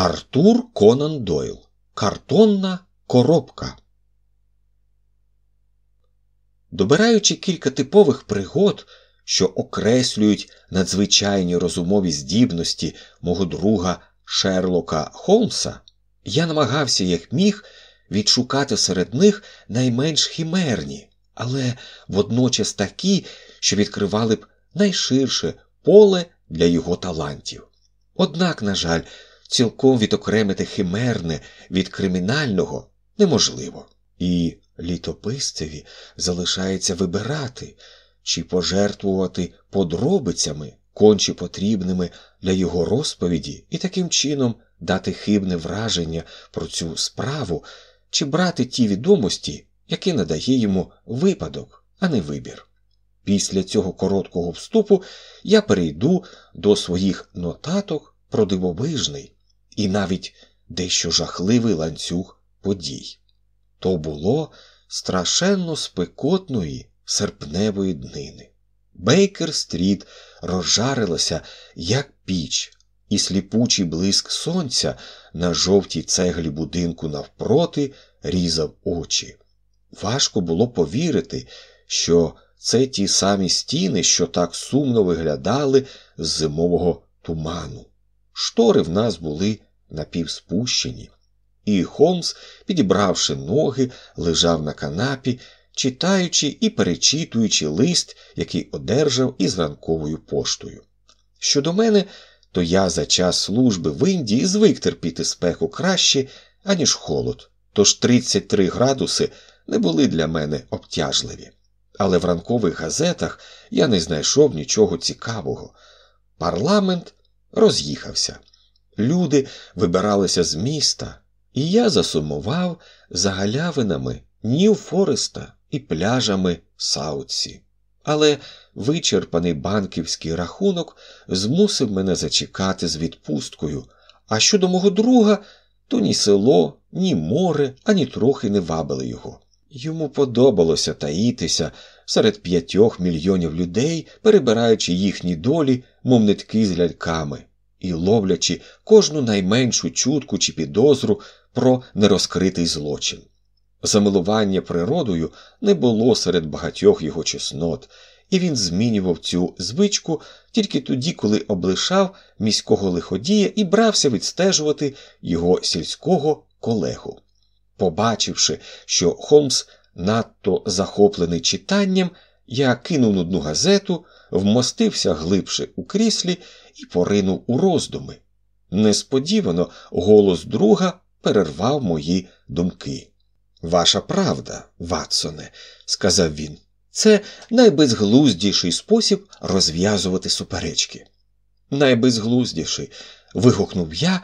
Артур Конан Дойл. Картонна коробка. Добираючи кілька типових пригод, що окреслюють надзвичайні розумові здібності мого друга Шерлока Холмса, я намагався, як міг, відшукати серед них найменш хімерні, але водночас такі, що відкривали б найширше поле для його талантів. Однак, на жаль, цілком відокремити химерне від кримінального неможливо, і літописцеві залишається вибирати чи пожертвувати подробицями, конче потрібними для його розповіді, і таким чином дати хибне враження про цю справу, чи брати ті відомості, які надає йому випадок, а не вибір. Після цього короткого вступу я перейду до своїх нотаток про дивовижний і навіть дещо жахливий ланцюг подій. То було страшенно спекотної серпневої днини. Бейкер стріт розжарилася, як піч, і сліпучий блиск сонця на жовтій цеглі будинку навпроти різав очі. Важко було повірити, що це ті самі стіни, що так сумно виглядали з зимового туману. Штори в нас були напівспущені, і Холмс, підібравши ноги, лежав на канапі, читаючи і перечитуючи лист, який одержав із ранковою поштою. Щодо мене, то я за час служби в Індії звик терпіти спеку краще, аніж холод, тож 33 градуси не були для мене обтяжливі. Але в ранкових газетах я не знайшов нічого цікавого. Парламент роз'їхався. Люди вибиралися з міста, і я засумував за галявинами Нью Фореста і пляжами Саутсі. Але вичерпаний банківський рахунок змусив мене зачекати з відпусткою. А щодо мого друга, то ні село, ні море, ані трохи не вабили його. Йому подобалося таїтися серед п'ятьох мільйонів людей, перебираючи їхні долі, мов нитки з ляльками, і ловлячи кожну найменшу чутку чи підозру про нерозкритий злочин. Замилування природою не було серед багатьох його чеснот, і він змінював цю звичку тільки тоді, коли облишав міського лиходія і брався відстежувати його сільського колегу. Побачивши, що Холмс надто захоплений читанням, я кинув нудну газету, вмостився глибше у кріслі і поринув у роздуми. Несподівано голос друга перервав мої думки. Ваша правда, Ватсоне, сказав він, це найбезглуздіший спосіб розв'язувати суперечки. Найбезглуздіший. вигукнув я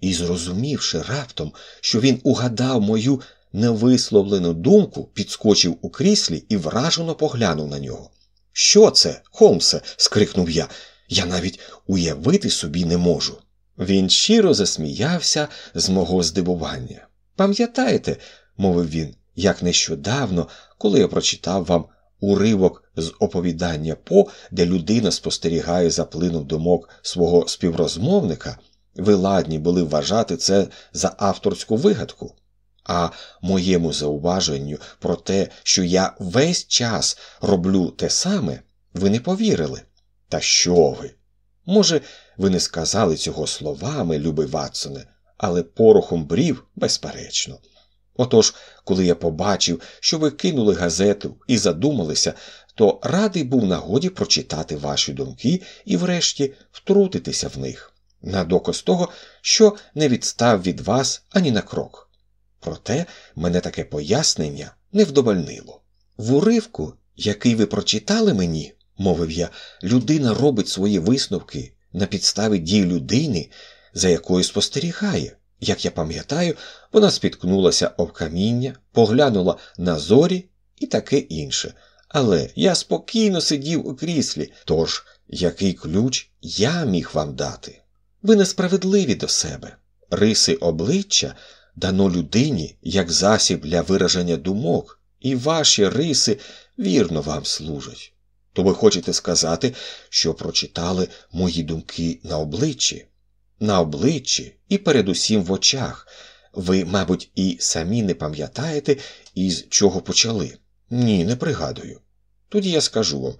і, зрозумівши раптом, що він угадав мою невисловлену думку, підскочив у кріслі і вражено поглянув на нього. Що це, Холмсе? скрикнув я. Я навіть уявити собі не можу. Він щиро засміявся з мого здивування. Пам'ятаєте, мовив він, як нещодавно, коли я прочитав вам уривок з оповідання По, де людина спостерігає за плином думок свого співрозмовника, ви ладні були вважати це за авторську вигадку. А моєму зауваженню про те, що я весь час роблю те саме, ви не повірили. Та що ви? Може, ви не сказали цього словами, любий Ватсоне, але порохом брів, безперечно. Отож, коли я побачив, що ви кинули газету і задумалися, то радий був нагоді прочитати ваші думки і, врешті, втрутитися в них, на доказ того, що не відстав від вас ані на крок. Проте мене таке пояснення не вдовольнило. В уривку, який ви прочитали мені, мовив я, людина робить свої висновки на підставі дій людини, за якою спостерігає. Як я пам'ятаю, вона спіткнулася об каміння, поглянула на зорі і таке інше. Але я спокійно сидів у кріслі, тож який ключ я міг вам дати? Ви несправедливі до себе. Риси обличчя дано людині як засіб для вираження думок, і ваші риси вірно вам служать. То ви хочете сказати, що прочитали мої думки на обличчі? на обличчі і передусім в очах. Ви, мабуть, і самі не пам'ятаєте, із чого почали? Ні, не пригадую. Тоді я скажу вам,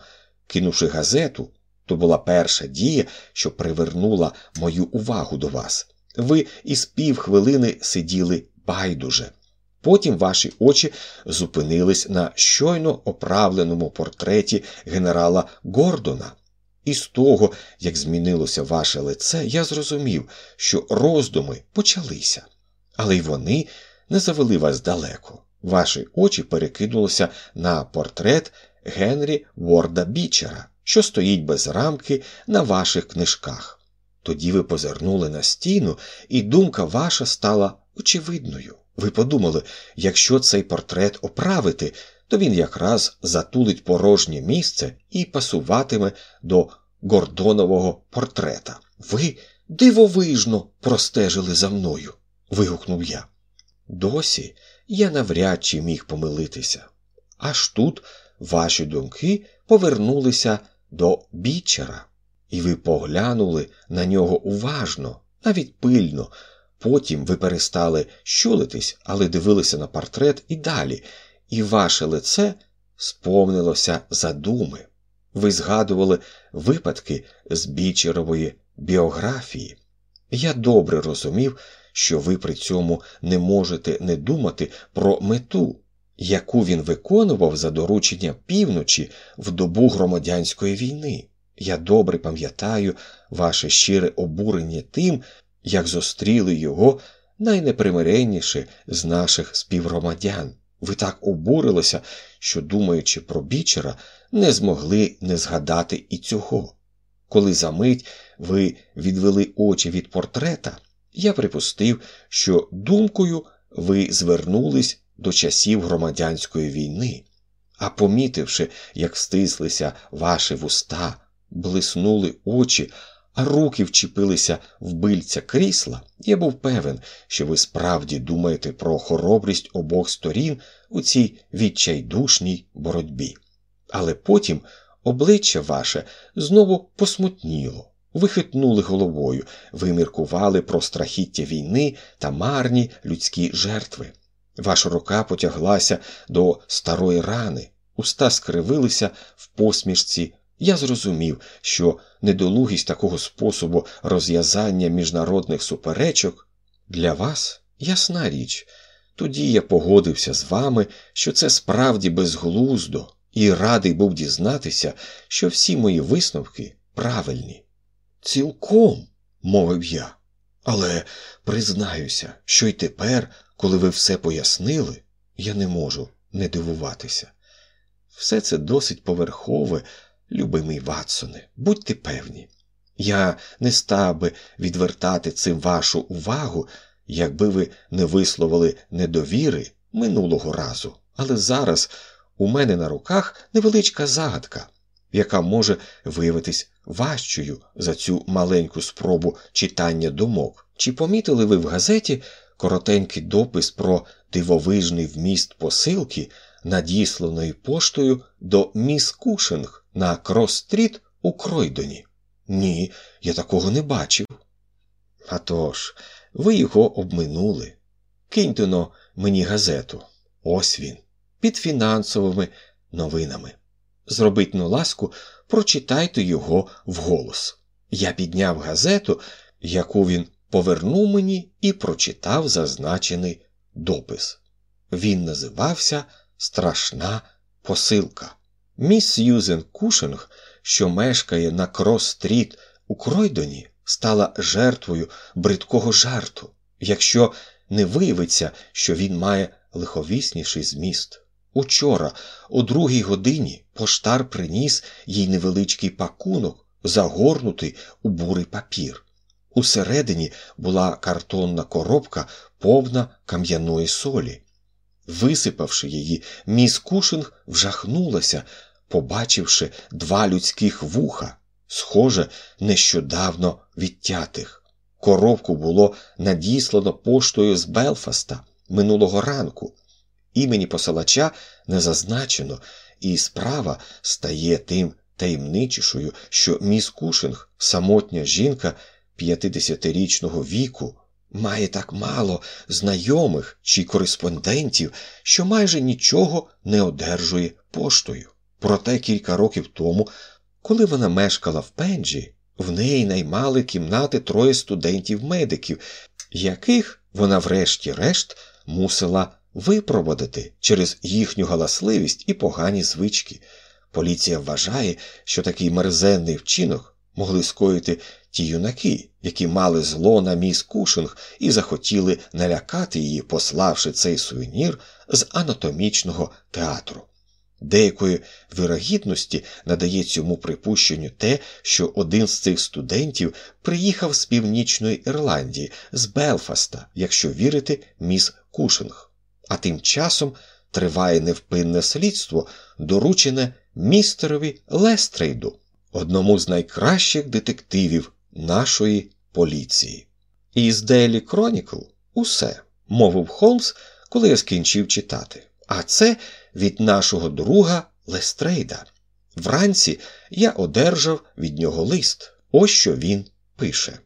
кинувши газету, то була перша дія, що привернула мою увагу до вас. Ви із півхвилини сиділи байдуже. Потім ваші очі зупинились на щойно оправленому портреті генерала Гордона. І з того, як змінилося ваше лице, я зрозумів, що роздуми почалися, але й вони не завели вас далеко. Ваші очі перекинулися на портрет Генрі Ворда Бічера, що стоїть без рамки на ваших книжках. Тоді ви позирнули на стіну, і думка ваша стала очевидною. Ви подумали, якщо цей портрет оправити, то він якраз затулить порожнє місце і пасуватиме до гордонового портрета. Ви дивовижно простежили за мною. вигукнув я. Досі я навряд чи міг помилитися. Аж тут ваші думки повернулися до бічера, і ви поглянули на нього уважно, навіть пильно. Потім ви перестали щулитись, але дивилися на портрет і далі, і ваше лице сповнилося задуми. Ви згадували випадки з бічерової біографії. Я добре розумів, що ви при цьому не можете не думати про мету, яку він виконував за доручення півночі в добу громадянської війни. Я добре пам'ятаю ваше щире обурення тим, як зустріли його найнепримиренніші з наших співгромадян. Ви так обурилися, що, думаючи про бічера, не змогли не згадати і цього. Коли за мить ви відвели очі від портрета, я припустив, що думкою ви звернулись до часів громадянської війни, а помітивши, як стислися ваші вуста, блиснули очі, а руки вчепилися в бильця крісла, я був певен, що ви справді думаєте про хоробрість обох сторін у цій відчайдушній боротьбі. Але потім обличчя ваше знову посмутніло. Ви хитнули головою, ви міркували про страхіття війни та марні людські жертви. Ваша рука потяглася до старої рани, уста скривилися в посмішці. Я зрозумів, що недолугість такого способу розв'язання міжнародних суперечок для вас ясна річ. Тоді я погодився з вами, що це справді безглуздо, і радий був дізнатися, що всі мої висновки правильні. Цілком, мовив я, але признаюся, що й тепер, коли ви все пояснили, я не можу не дивуватися. Все це досить поверхове, любимий Ватсоне, будьте певні. Я не став би відвертати цим вашу увагу, якби ви не висловили недовіри минулого разу, але зараз у мене на руках невеличка загадка, яка може виявитись важчою за цю маленьку спробу читання думок. Чи помітили ви в газеті коротенький допис про дивовижний вміст посилки, надісланої поштою до міс Кушинг на Крос-стріт у Кройдоні? Ні, я такого не бачив. А тож, ви його обминули. Киньте но мені газету. Ось він, під фінансовими новинами. Зробіть ну ласку, прочитайте його вголос. Я підняв газету, яку він повернув мені і прочитав зазначений допис. Він називався Страшна посилка. Міс Сьюзен Кушинг, що мешкає на Крос-стріт у Кройдоні, стала жертвою бридкого жарту, якщо не виявиться, що він має лиховісніший зміст. Учора, о другій годині, поштар приніс їй невеличкий пакунок, загорнутий у бурий папір. Усередині була картонна коробка, повна кам'яної солі. Висипавши її, міс Кушинг вжахнулася, побачивши два людських вуха, схоже, нещодавно відтятих. Коробку було надіслано поштою з Белфаста минулого ранку. Імені посилача не зазначено, і справа стає тим таємничішою, що міс Кушинг, самотня жінка, 50-річного віку має так мало знайомих чи кореспондентів, що майже нічого не одержує поштою. Проте кілька років тому, коли вона мешкала в Пенджі, в неї наймали кімнати троє студентів-медиків, яких вона, врешті-решт, мусила випроводити через їхню галасливість і погані звички. Поліція вважає, що такий мерзенний вчинок могли скоїти ті юнаки, які мали зло на міс Кушинг і захотіли налякати її, пославши цей сувенір з анатомічного театру. Деякої вирогідності надає цьому припущенню те, що один з цих студентів приїхав з північної Ірландії, з Белфаста, якщо вірити міс Кушинг. А тим часом триває невпинне слідство, доручене містерові Лестрейду, одному з найкращих детективів нашої поліції. Із Daily Chronicle усе, мовив Холмс, коли я скінчив читати. А це від нашого друга Лестрейда. Вранці я одержав від нього лист. Ось що він пише.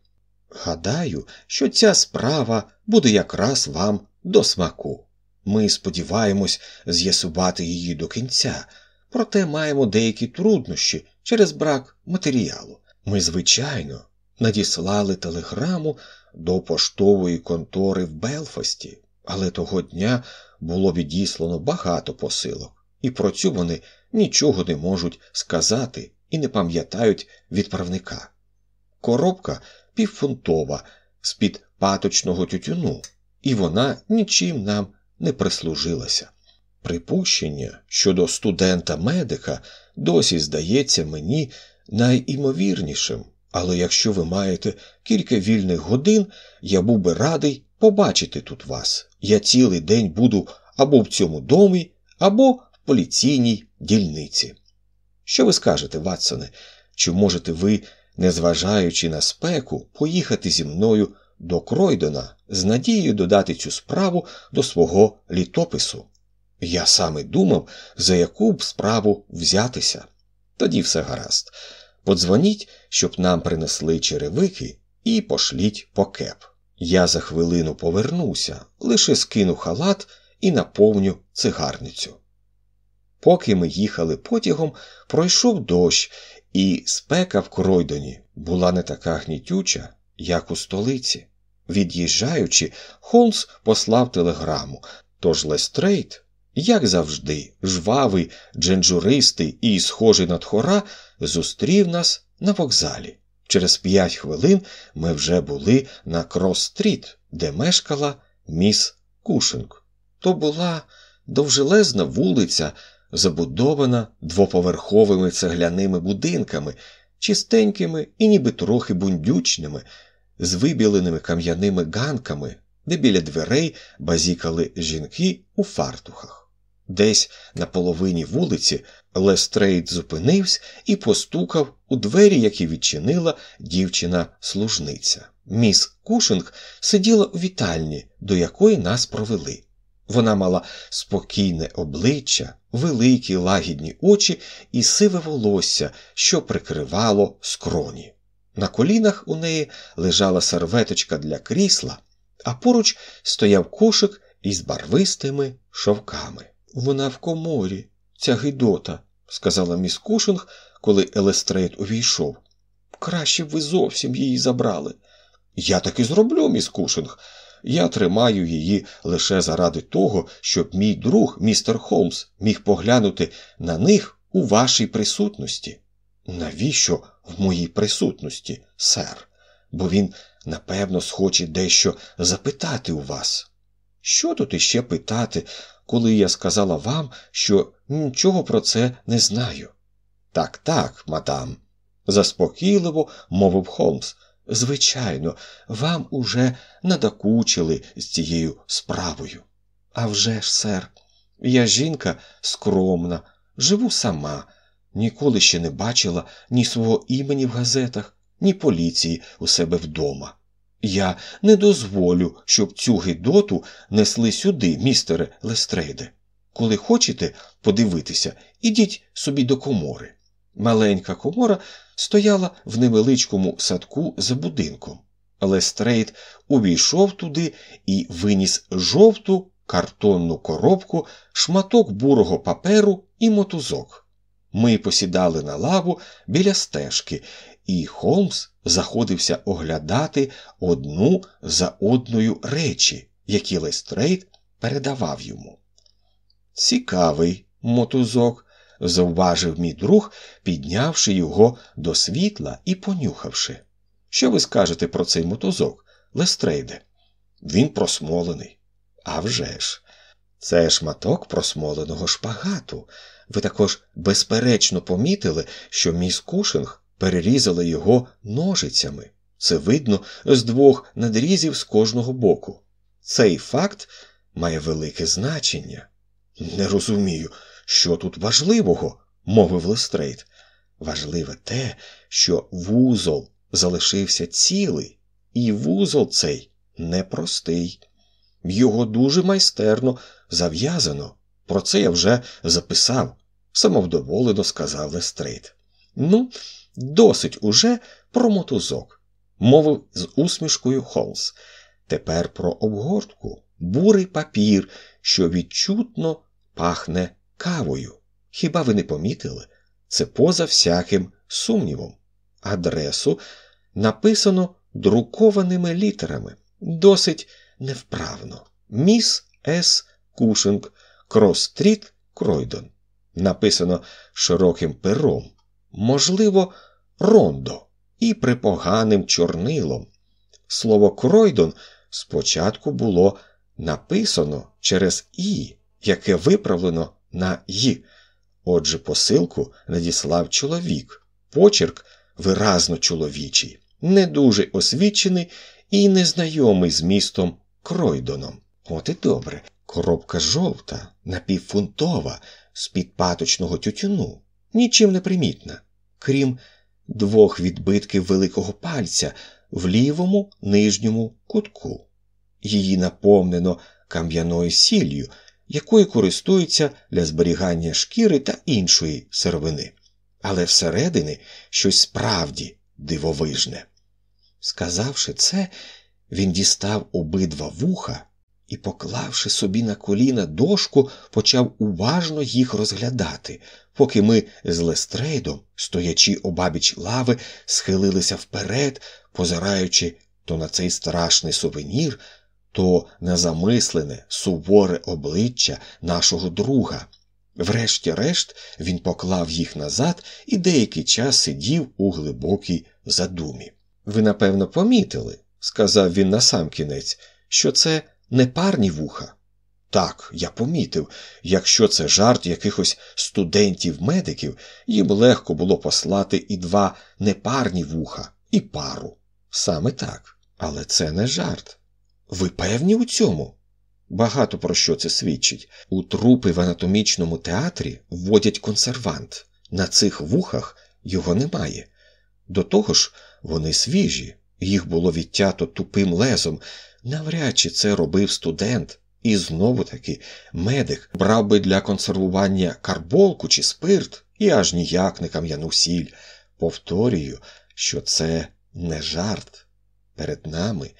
Гадаю, що ця справа буде якраз вам до смаку. Ми сподіваємось з'ясувати її до кінця, проте маємо деякі труднощі через брак матеріалу. Ми, звичайно, надіслали телеграму до поштової контори в Белфасті, але того дня було відіслано багато посилок, і про цю вони нічого не можуть сказати і не пам'ятають відправника. Коробка півфунтова з під паточного тютюну, і вона нічим нам не прислужилася. Припущення щодо студента-медика досі здається мені найімовірнішим, але якщо ви маєте кілька вільних годин, я був би радий побачити тут вас. Я цілий день буду або в цьому домі, або в поліційній дільниці. Що ви скажете, Ватсоне, чи можете ви, незважаючи на спеку, поїхати зі мною до Кройдона з надією додати цю справу до свого літопису? Я саме думав, за яку б справу взятися. Тоді все гаразд. Подзвоніть, щоб нам принесли черевики, і пошліть по кеп. Я за хвилину повернуся, лише скину халат і наповню цигарницю. Поки ми їхали потягом, пройшов дощ, і спека в Кройдоні була не така гнітюча, як у столиці. Від'їжджаючи, Холмс послав телеграму, тож Лестрейт, як завжди, жвавий, дженджуристий і схожий на тхора, зустрів нас на вокзалі. Через п'ять хвилин ми вже були на Крос-стріт, де мешкала міс Кушинг. То була довжелезна вулиця, забудована двоповерховими цегляними будинками, чистенькими і ніби трохи бундючними, з вибіленими кам'яними ганками, де біля дверей базікали жінки у фартухах. Десь на половині вулиці Лестрейд зупинився і постукав у двері, які відчинила дівчина-служниця. Міс Кушинг сиділа у вітальні, до якої нас провели. Вона мала спокійне обличчя, великі лагідні очі і сиве волосся, що прикривало скроні. На колінах у неї лежала серветочка для крісла, а поруч стояв кошик із барвистими шовками. Вона в коморі, ця гидота, сказала міс Кушинг, коли Лестрейд увійшов. Краще б ви зовсім її забрали. Я так і зроблю, міс Кушинг. Я тримаю її лише заради того, щоб мій друг, містер Холмс, міг поглянути на них у вашій присутності. Навіщо в моїй присутності, сер? Бо він, напевно, схоче дещо запитати у вас. Що тут іще питати, коли я сказала вам, що нічого про це не знаю? Так, так, мадам, заспокійливо мовив Холмс. Звичайно, вам уже надокучили з цією справою. «А вже ж, сер, я жінка скромна, живу сама, ніколи ще не бачила ні свого імені в газетах, ні поліції у себе вдома. Я не дозволю, щоб цю гидоту несли сюди, містере Лестрейде. Коли хочете подивитися, ідіть собі до комори. Маленька комора стояла в невеличкому садку за будинком. Лестрейд увійшов туди і виніс жовту картонну коробку, шматок бурого паперу і мотузок. Ми посідали на лаву біля стежки, і Холмс заходився оглядати одну за одною речі, які Лестрейд передавав йому. Цікавий мотузок, завважив мій друг, піднявши його до світла і понюхавши. Що ви скажете про цей мотузок, Лестрейде? Він просмолений. А вже ж! Це шматок просмоленого шпагату. Ви також безперечно помітили, що міс Кушинг перерізала його ножицями. Це видно з двох надрізів з кожного боку. Цей факт має велике значення. Не розумію, що тут важливого, мовив Лестрейд. Важливе те, що вузол залишився цілий, і вузол цей непростий. Його дуже майстерно зав'язано. Про це я вже записав, самовдоволено сказав Лестрейд. Ну, досить уже про мотузок, мовив з усмішкою Холмс. Тепер про обгортку, бурий папір, що відчутно пахне кавою. Хіба ви не помітили? Це поза всяким сумнівом. Адресу написано друкованими літерами, досить невправно. Міс С. Кушинг, Крос-стріт, Кройдон. Написано широким пером, можливо, рондо і припоганим чорнилом. Слово Кройдон спочатку було написано через І, яке виправлено на «й». Отже, посилку надіслав чоловік, почерк виразно чоловічий, не дуже освічений і незнайомий з містом Кройдоном. От і добре. Коробка жовта, напівфунтова, з під паточного тютюну, нічим не примітна, крім двох відбитків великого пальця в лівому нижньому кутку. Її наповнено кам'яною сіллю, якою користуються для зберігання шкіри та іншої сировини. Але всередини щось справді дивовижне. Сказавши це, він дістав обидва вуха і, поклавши собі на коліна дошку, почав уважно їх розглядати, поки ми з Лестрейдом, стоячи обабіч лави, схилилися вперед, позираючи то на цей страшний сувенір, то на замислене, суворе обличчя нашого друга. Врешті-решт він поклав їх назад і деякий час сидів у глибокій задумі. Ви, напевно, помітили, сказав він насамкінець, що це не парні вуха. Так, я помітив, якщо це жарт якихось студентів-медиків, їм легко було послати і два непарні вуха, і пару. Саме так. Але це не жарт. Ви певні у цьому? Багато про що це свідчить. У трупи в анатомічному театрі вводять консервант. На цих вухах його немає. До того ж, вони свіжі, їх було відтято тупим лезом. Навряд чи це робив студент. І знову таки медик брав би для консервування карболку чи спирт і аж ніяк не кам'яну сіль. Повторюю, що це не жарт. Перед нами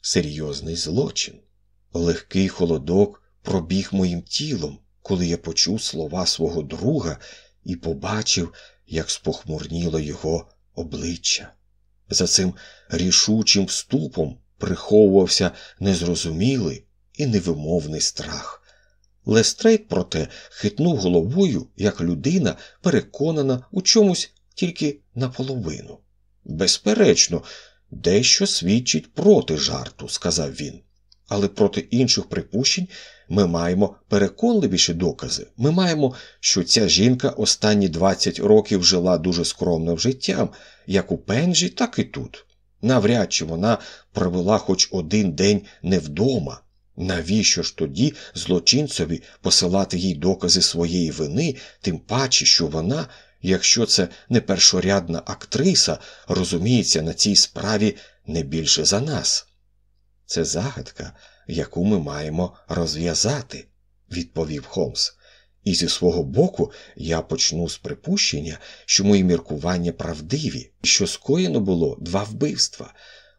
серйозний злочин. Легкий холодок пробіг моїм тілом, коли я почув слова свого друга і побачив, як спохмурніло його обличчя. За цим рішучим вступом приховувався незрозумілий і невимовний страх. Лестрейд, проте, хитнув головою, як людина, переконана у чомусь тільки наполовину. Безперечно, дещо свідчить проти жарту, сказав він. Але проти інших припущень ми маємо переконливіші докази. Ми маємо, що ця жінка останні 20 років жила дуже скромним життям, як у Пенджі, так і тут. Навряд чи вона провела хоч один день не вдома. Навіщо ж тоді злочинцеві посилати їй докази своєї вини, тим паче, що вона, якщо це не першорядна актриса, розуміється на цій справі не більше за нас? Це загадка, яку ми маємо розв'язати, відповів Холмс. І зі свого боку я почну з припущення, що мої міркування правдиві, що скоєно було два вбивства.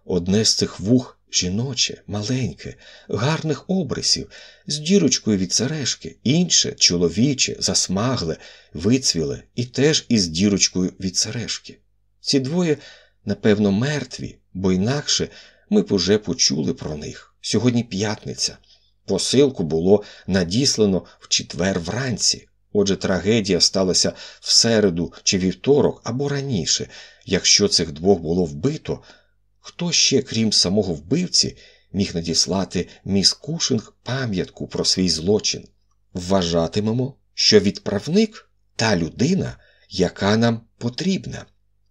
Одне з цих вух жіноче, маленьке, гарних обрисів, з дірочкою від сережки, інше чоловіче, засмагле, вицвіле і теж із дірочкою від сережки. Ці двоє, напевно, мертві, бо інакше ми б уже почули про них. Сьогодні п'ятниця. Посилку було надіслано в четвер вранці. Отже, трагедія сталася в середу чи вівторок або раніше. Якщо цих двох було вбито, хто ще, крім самого вбивці, міг надіслати міс Кушинг пам'ятку про свій злочин? Вважатимемо, що відправник та людина, яка нам потрібна.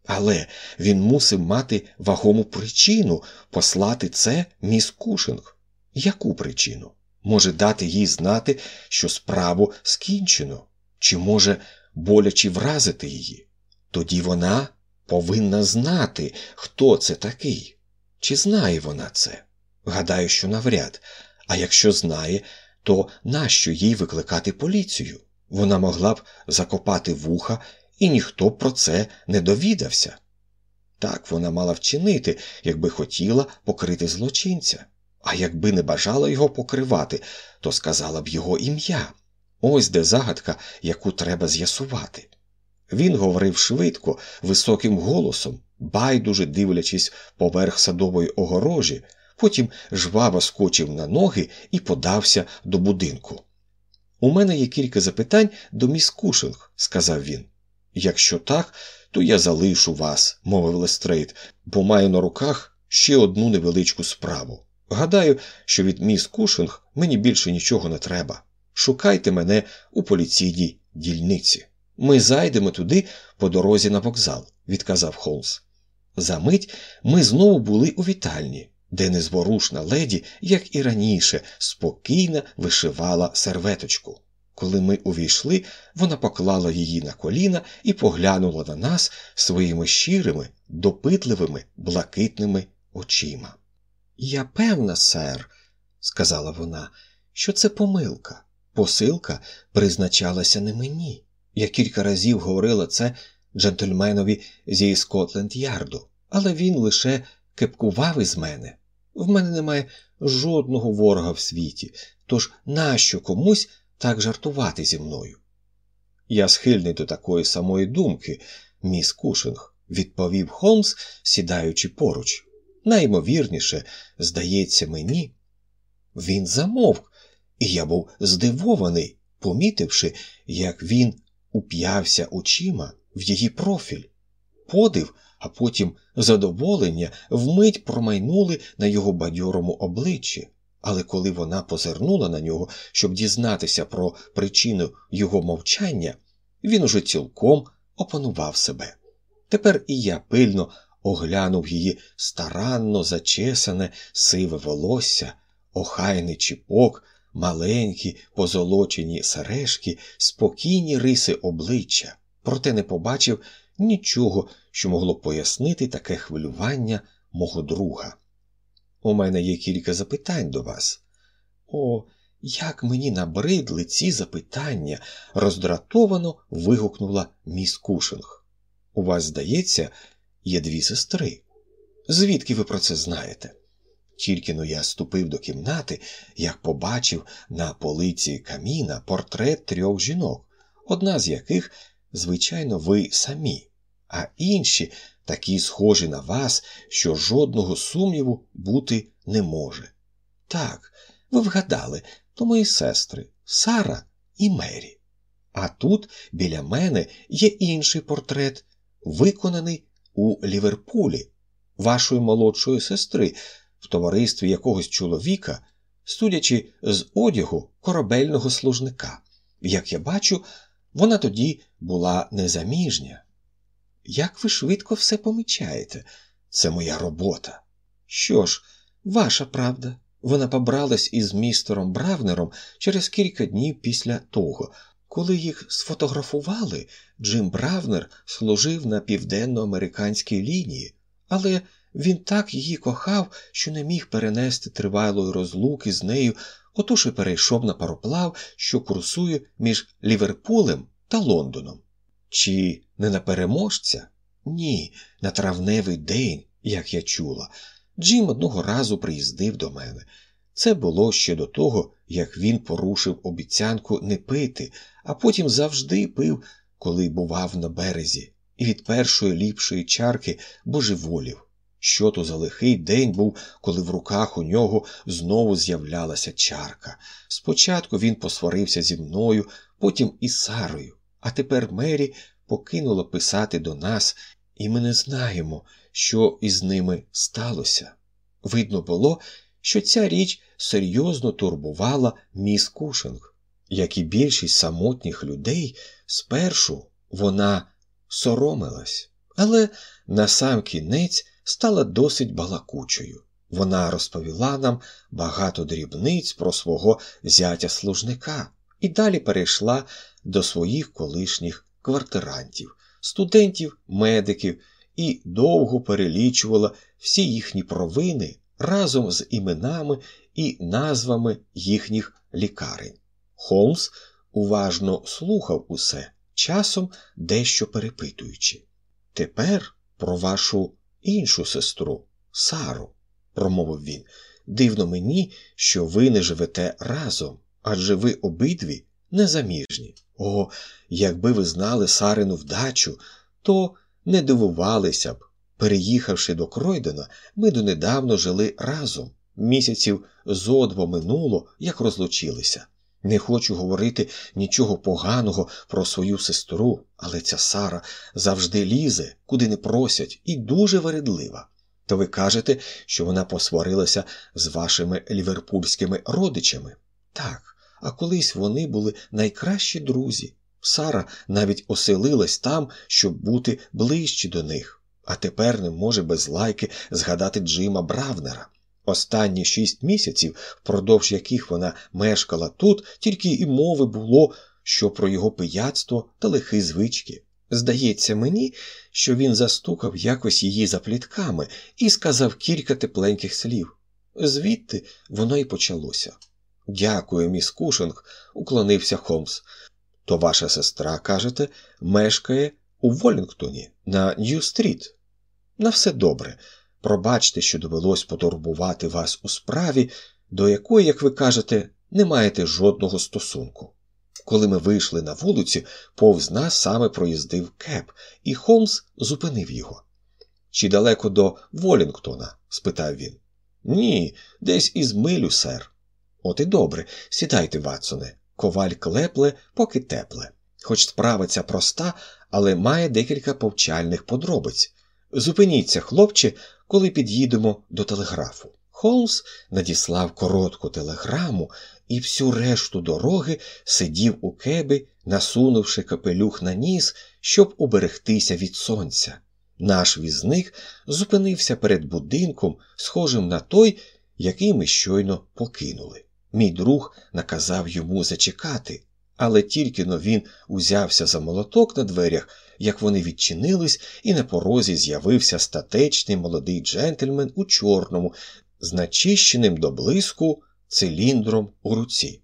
Але він мусив мати вагому причину послати це міс Кушинг. Яку причину? Може дати їй знати, що справу скінчено, чи може боляче вразити її? Тоді вона повинна знати, хто це такий. Чи знає вона це? Гадаю, що навряд. А якщо знає, то нащо їй викликати поліцію? Вона могла б закопати вуха, і ніхто про це не довідався. Так вона мала вчинити, якби хотіла покрити злочинця, а якби не бажала його покривати, то сказала б його ім'я. Ось де загадка, яку треба з'ясувати. Він говорив швидко, високим голосом, байдуже дивлячись поверх садової огорожі, потім жваво скочив на ноги і подався до будинку. У мене є кілька запитань до міс Кушинг, сказав він. Якщо так, то я залишу вас, мовив Лестрейд, бо маю на руках ще одну невеличку справу. Гадаю, що від міс Кушинг мені більше нічого не треба. Шукайте мене у поліційній дільниці. Ми зайдемо туди по дорозі на вокзал, відказав Холмс. Замить ми знову були у вітальні, де незворушна леді, як і раніше, спокійно вишивала серветочку. Коли ми увійшли, вона поклала її на коліна і поглянула на нас своїми щирими, допитливими, блакитними очима. Я певна, сер, сказала вона, що це помилка. Посилка призначалася не мені. Я кілька разів говорила це джентльменові зі Скотленд Ярду, але він лише кепкував із мене. В мене немає жодного ворога в світі, тож нащо комусь так жартувати зі мною? Я схильний до такої самої думки, міс Кушинг, відповів Холмс, сідаючи поруч. Наймовірніше, здається мені, він замовк, і я був здивований, помітивши, як він уп'явся очима в її профіль. Подив, а потім задоволення вмить промайнули на його бадьорому обличчі, але коли вона позирнула на нього, щоб дізнатися про причину його мовчання, він уже цілком опанував себе. Тепер і я пильно оглянув її старанно зачесане сиве волосся, охайний чіпок, маленькі позолочені сережки, спокійні риси обличчя, проте не побачив нічого, що могло пояснити таке хвилювання мого друга. У мене є кілька запитань до вас. О, як мені набридли ці запитання, роздратовано вигукнула міс Кушинг. У вас, здається, є дві сестри. Звідки ви про це знаєте? Тільки но я ступив до кімнати, як побачив на полиці каміна портрет трьох жінок, одна з яких, звичайно, ви самі, а інші такі схожі на вас, що жодного сумніву бути не може. Так, ви вгадали, то мої сестри Сара і Мері. А тут біля мене є інший портрет, виконаний у Ліверпулі, вашої молодшої сестри, в товаристві якогось чоловіка, судячи з одягу корабельного служника. Як я бачу, вона тоді була незаміжня. Як ви швидко все помічаєте, це моя робота. Що ж, ваша правда, вона побралась із містером Бравнером через кілька днів після того. Коли їх сфотографували, Джим Бравнер служив на південноамериканській лінії, але він так її кохав, що не міг перенести тривалої розлуки з нею Отож і перейшов на пароплав, що курсує між Ліверпулем та Лондоном. Чи не на переможця? Ні, на травневий день, як я чула. Джим одного разу приїздив до мене. Це було ще до того, як він порушив обіцянку не пити, а потім завжди пив, коли бував на березі, і від першої ліпшої чарки божеволів. Що то за лихий день був, коли в руках у нього знову з'являлася чарка. Спочатку він посварився зі мною, потім із Сарою, а тепер Мері покинула писати до нас, і ми не знаємо, що із ними сталося. Видно було, що ця річ серйозно турбувала міс Кушинг. Як і більшість самотніх людей, спершу вона соромилась, але на сам кінець стала досить балакучою. Вона розповіла нам багато дрібниць про свого зятя служника і далі перейшла до своїх колишніх квартирантів, студентів, медиків і довго перелічувала всі їхні провини разом з іменами і назвами їхніх лікарень. Холмс уважно слухав усе, часом дещо перепитуючи. Тепер про вашу іншу сестру, Сару, промовив він. Дивно мені, що ви не живете разом, адже ви обидві незаміжні. О, якби ви знали Сарину вдачу, то не дивувалися б. Переїхавши до Кройдена, ми донедавно жили разом. Місяців зо два минуло, як розлучилися. Не хочу говорити нічого поганого про свою сестру, але ця Сара завжди лізе, куди не просять, і дуже вередлива. То ви кажете, що вона посварилася з вашими ліверпульськими родичами? Так, а колись вони були найкращі друзі. Сара навіть оселилась там, щоб бути ближче до них, а тепер не може без лайки згадати Джима Бравнера. Останні шість місяців, впродовж яких вона мешкала тут, тільки і мови було, що про його пияцтво та лихі звички. Здається мені, що він застукав якось її за плітками і сказав кілька тепленьких слів. Звідти воно й почалося. Дякую, міс Кушинг, уклонився Холмс. То ваша сестра, кажете, мешкає у Волінгтоні на Нью-стріт. На все добре. Пробачте, що довелось потурбувати вас у справі, до якої, як ви кажете, не маєте жодного стосунку. Коли ми вийшли на вулицю, повз нас саме проїздив кеп, і Холмс зупинив його. Чи далеко до Волінгтона? спитав він. Ні, десь із милю, сер. От і добре, сідайте, Ватсоне. Коваль клепле, поки тепле. Хоч справа ця проста, але має декілька повчальних подробиць. Зупиніться, хлопче, коли під'їдемо до телеграфу. Холмс надіслав коротку телеграму і всю решту дороги сидів у кеби, насунувши капелюх на ніс, щоб уберегтися від сонця. Наш візник зупинився перед будинком, схожим на той, який ми щойно покинули. Мій друг наказав йому зачекати, але тільки но він узявся за молоток на дверях, як вони відчинились, і на порозі з'явився статечний молодий джентльмен у чорному, з начищеним до блиску циліндром у руці.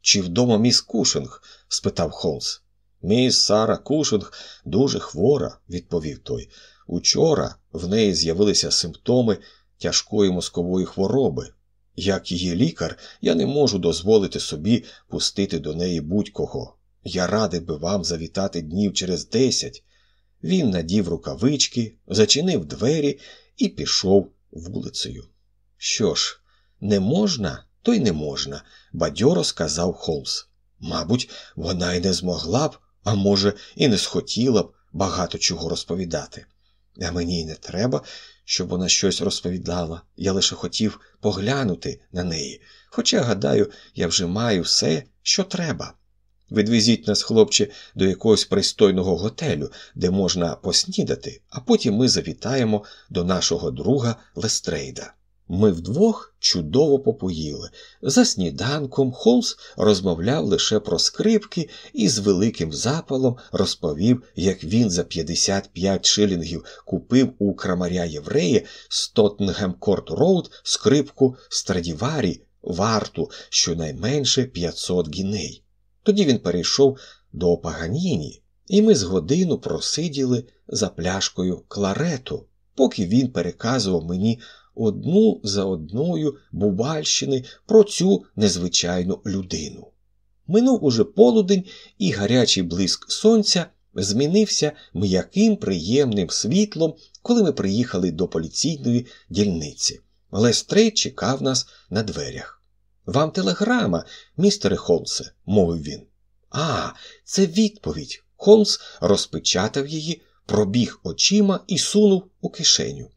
Чи вдома міс Кушинг? спитав Холмс. Міс Сара Кушинг дуже хвора, відповів той. Учора в неї з'явилися симптоми тяжкої мозкової хвороби. Як її лікар, я не можу дозволити собі пустити до неї будь-кого. Я радий би вам завітати днів через десять. Він надів рукавички, зачинив двері і пішов вулицею. Що ж, не можна, то й не можна, бадьоро сказав Холмс. Мабуть, вона й не змогла б, а може, і не схотіла б багато чого розповідати. А мені й не треба, щоб вона щось розповідала. Я лише хотів поглянути на неї, хоча, гадаю, я вже маю все, що треба. Відвезіть нас, хлопче, до якогось пристойного готелю, де можна поснідати, а потім ми завітаємо до нашого друга Лестрейда. Ми вдвох чудово попоїли. За сніданком Холмс розмовляв лише про скрипки і з великим запалом розповів, як він за 55 шилінгів купив у крамаря єврея з Тоттенгем Корт Роуд скрипку Страдіварі варту щонайменше 500 гіней. Тоді він перейшов до Паганіні, і ми з годину просиділи за пляшкою кларету, поки він переказував мені одну за одною Бубальщини про цю незвичайну людину. Минув уже полудень, і гарячий блиск сонця змінився м'яким приємним світлом, коли ми приїхали до поліційної дільниці. Лестрей чекав нас на дверях. Вам телеграма, містере Холмсе, мовив він. А, це відповідь. Холмс розпечатав її, пробіг очима і сунув у кишеню.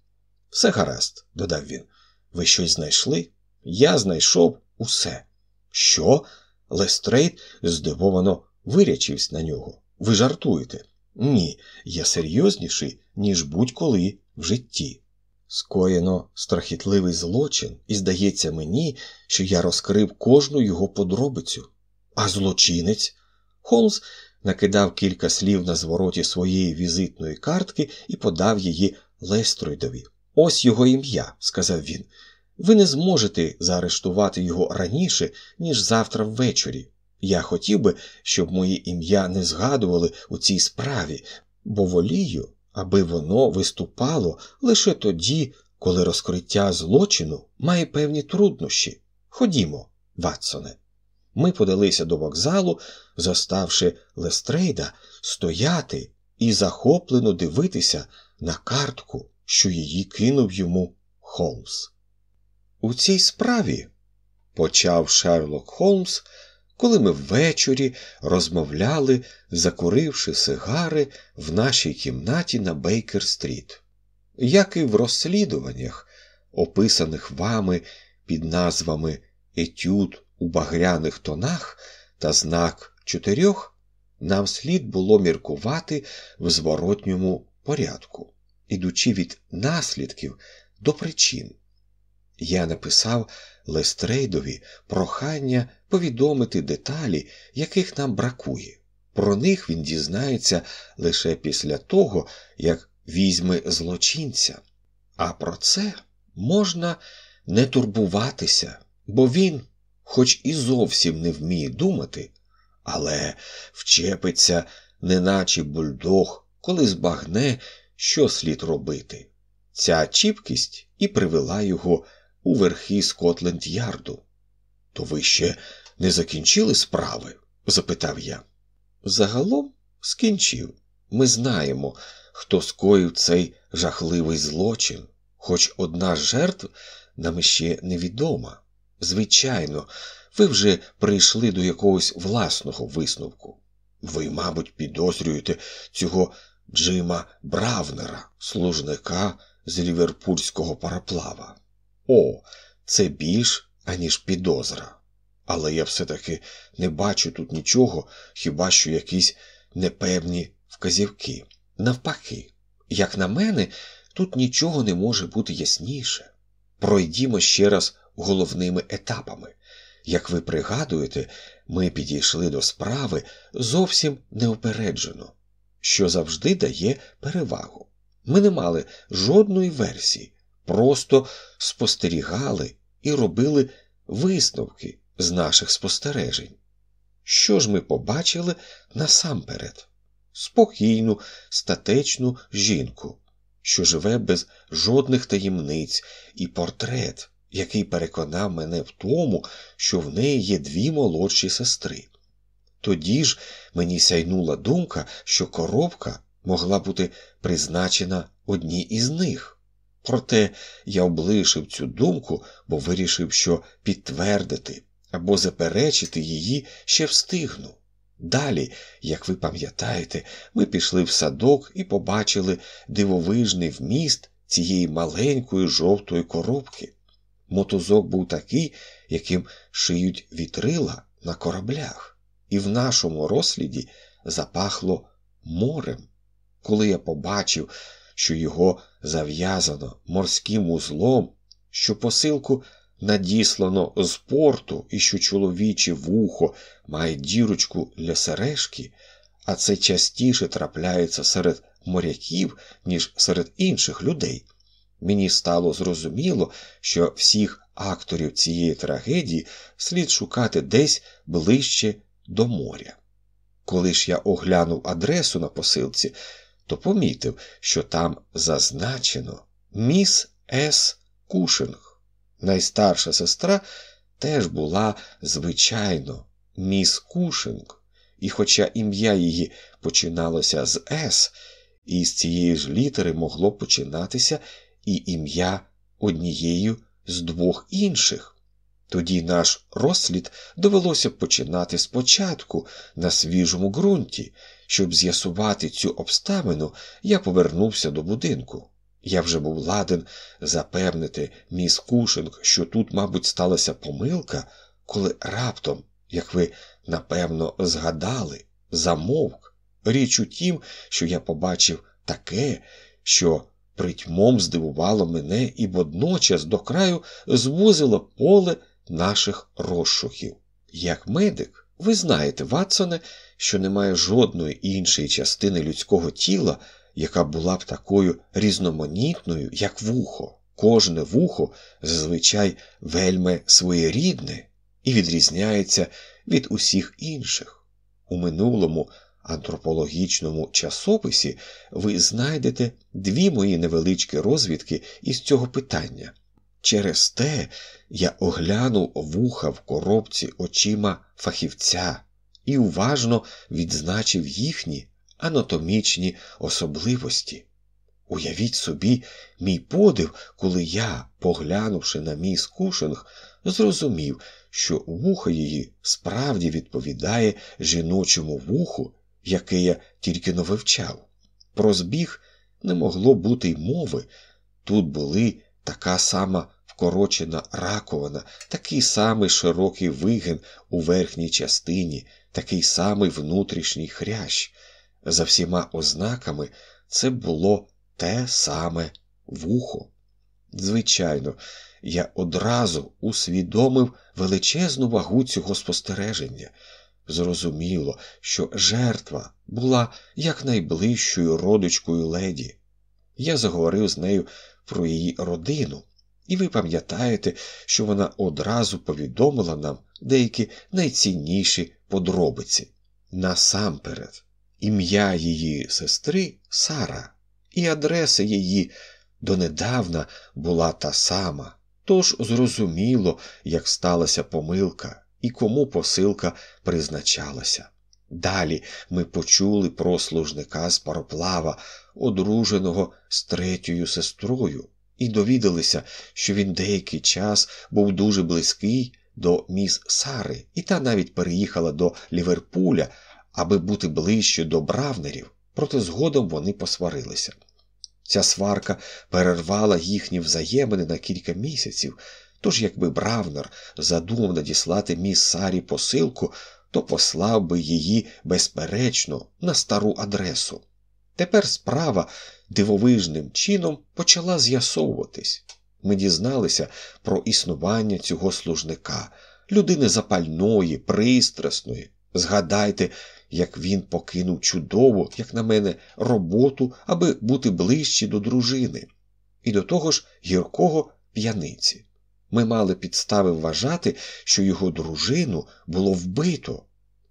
Все гаразд, додав він. Ви щось знайшли? Я знайшов усе. Що? Лестрейд здивовано вирячився на нього. Ви жартуєте? Ні, я серйозніший, ніж будь-коли в житті. Скоєно страхітливий злочин, і здається мені, що я розкрив кожну його подробицю. А злочинець? Холмс накидав кілька слів на звороті своєї візитної картки і подав її Лестрейдові. Ось його ім'я, сказав він. Ви не зможете заарештувати його раніше, ніж завтра ввечері. Я хотів би, щоб моє ім'я не згадували у цій справі, бо волію, аби воно виступало лише тоді, коли розкриття злочину має певні труднощі. Ходімо, Ватсоне. Ми подалися до вокзалу, заставши Лестрейда стояти і захоплено дивитися на картку, що її кинув йому Холмс. У цій справі, почав Шерлок Холмс, коли ми ввечері розмовляли, закуривши сигари в нашій кімнаті на Бейкер-стріт. Як і в розслідуваннях, описаних вами під назвами Етюд у багряних тонах та знак чотирьох, нам слід було міркувати в зворотньому порядку, ідучи від наслідків до причин. Я написав Лестрейдові прохання повідомити деталі, яких нам бракує. Про них він дізнається лише після того, як візьме злочинця. А про це можна не турбуватися, бо він, хоч і зовсім не вміє думати, але вчепиться, неначе бульдог, коли збагне, що слід робити. Ця чіпкість і привела його у верхи Скотленд Ярду. То ви ще не закінчили справи? запитав я. Загалом скінчив. Ми знаємо, хто скоїв цей жахливий злочин, хоч одна з жертв нам ще невідома. Звичайно, ви вже прийшли до якогось власного висновку. Ви, мабуть, підозрюєте цього Джима Бравнера, служника з ліверпульського параплава. О, це більш, аніж підозра. Але я все-таки не бачу тут нічого, хіба що якісь непевні вказівки. Навпаки, як на мене, тут нічого не може бути ясніше. Пройдімо ще раз головними етапами. Як ви пригадуєте, ми підійшли до справи зовсім неопереджено, що завжди дає перевагу. Ми не мали жодної версії, просто спостерігали і робили висновки з наших спостережень. Що ж ми побачили насамперед? Спокійну, статечну жінку, що живе без жодних таємниць, і портрет, який переконав мене в тому, що в неї є дві молодші сестри. Тоді ж мені сяйнула думка, що коробка могла бути призначена одній із них. Проте я облишив цю думку, бо вирішив, що підтвердити або заперечити її ще встигну. Далі, як ви пам'ятаєте, ми пішли в садок і побачили дивовижний вміст цієї маленької жовтої коробки. Мотузок був такий, яким шиють вітрила на кораблях, і в нашому розсліді запахло морем. Коли я побачив, що його зав'язано морським узлом, що посилку надіслано з порту і що чоловіче вухо має дірочку для сережки, а це частіше трапляється серед моряків, ніж серед інших людей. Мені стало зрозуміло, що всіх акторів цієї трагедії слід шукати десь ближче до моря. Коли ж я оглянув адресу на посилці, то помітив, що там зазначено міс С. Кушинг. Найстарша сестра теж була, звичайно, міс Кушинг, і хоча ім'я її починалося з С, і з цієї ж літери могло починатися і ім'я однією з двох інших. Тоді наш розслід довелося починати спочатку на свіжому ґрунті. Щоб з'ясувати цю обставину, я повернувся до будинку. Я вже був ладен запевнити міс Кушинг, що тут, мабуть, сталася помилка, коли раптом, як ви напевно згадали, замовк. Річ у тім, що я побачив таке, що притьмом здивувало мене і водночас до краю звузило поле наших розшуків. Як медик, ви знаєте, Ватсоне, що немає жодної іншої частини людського тіла, яка була б такою різноманітною, як вухо. Кожне вухо зазвичай вельми своєрідне і відрізняється від усіх інших. У минулому антропологічному часописі ви знайдете дві мої невеличкі розвідки із цього питання. Через те я оглянув вуха в коробці очима фахівця і уважно відзначив їхні анатомічні особливості. Уявіть собі, мій подив, коли я, поглянувши на мій скушинг, зрозумів, що вухо її справді відповідає жіночому вуху, яке я тільки но вивчав. Про збіг не могло бути й мови. Тут були така сама вкорочена раковина, такий самий широкий вигин у верхній частині, такий самий внутрішній хрящ. За всіма ознаками це було те саме вухо. Звичайно, я одразу усвідомив величезну вагу цього спостереження. Зрозуміло, що жертва була якнайближчою родичкою леді. Я заговорив з нею про її родину, і ви пам'ятаєте, що вона одразу повідомила нам деякі найцінніші подробиці. Насамперед, ім'я її сестри Сара, і адреса її донедавна була та сама, тож зрозуміло, як сталася помилка і кому посилка призначалася. Далі ми почули про служника з пароплава, одруженого з третьою сестрою, і довідалися, що він деякий час був дуже близький до міс Сари, і та навіть переїхала до Ліверпуля, аби бути ближче до бравнерів, проте згодом вони посварилися. Ця сварка перервала їхні взаємини на кілька місяців, тож, якби Бравнер задумав надіслати міс Сарі посилку, то послав би її безперечно на стару адресу. Тепер справа дивовижним чином почала з'ясовуватись. Ми дізналися про існування цього служника, людини запальної, пристрасної. Згадайте, як він покинув чудову, як на мене, роботу, аби бути ближче до дружини, і до того ж гіркого п'яниці. Ми мали підстави вважати, що його дружину було вбито,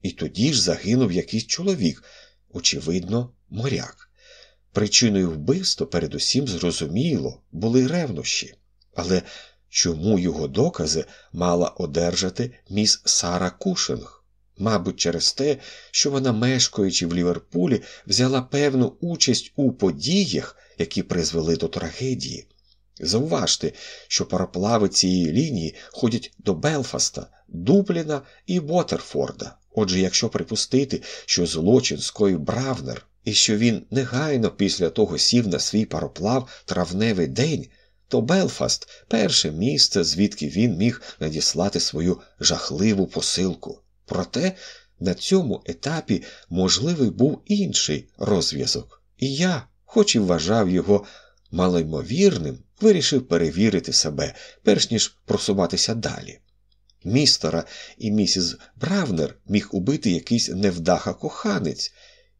і тоді ж загинув якийсь чоловік, очевидно, моряк. Причиною вбивства, передусім, зрозуміло, були ревнощі, але чому його докази мала одержати міс Сара Кушинг? Мабуть, через те, що вона, мешкаючи в Ліверпулі, взяла певну участь у подіях, які призвели до трагедії. Зауважте, що пароплави цієї лінії ходять до Белфаста, Дубліна і Вотерфорда. Отже, якщо припустити, що злочин скоїв Бравнер, і що він негайно після того сів на свій пароплав травневий день, то Белфаст перше місце, звідки він міг надіслати свою жахливу посилку. Проте на цьому етапі можливий був інший розв'язок, і я, хоч і вважав його малоймовірним, вирішив перевірити себе, перш ніж просуватися далі. Містера і місіс Бравнер міг убити якийсь невдаха коханець,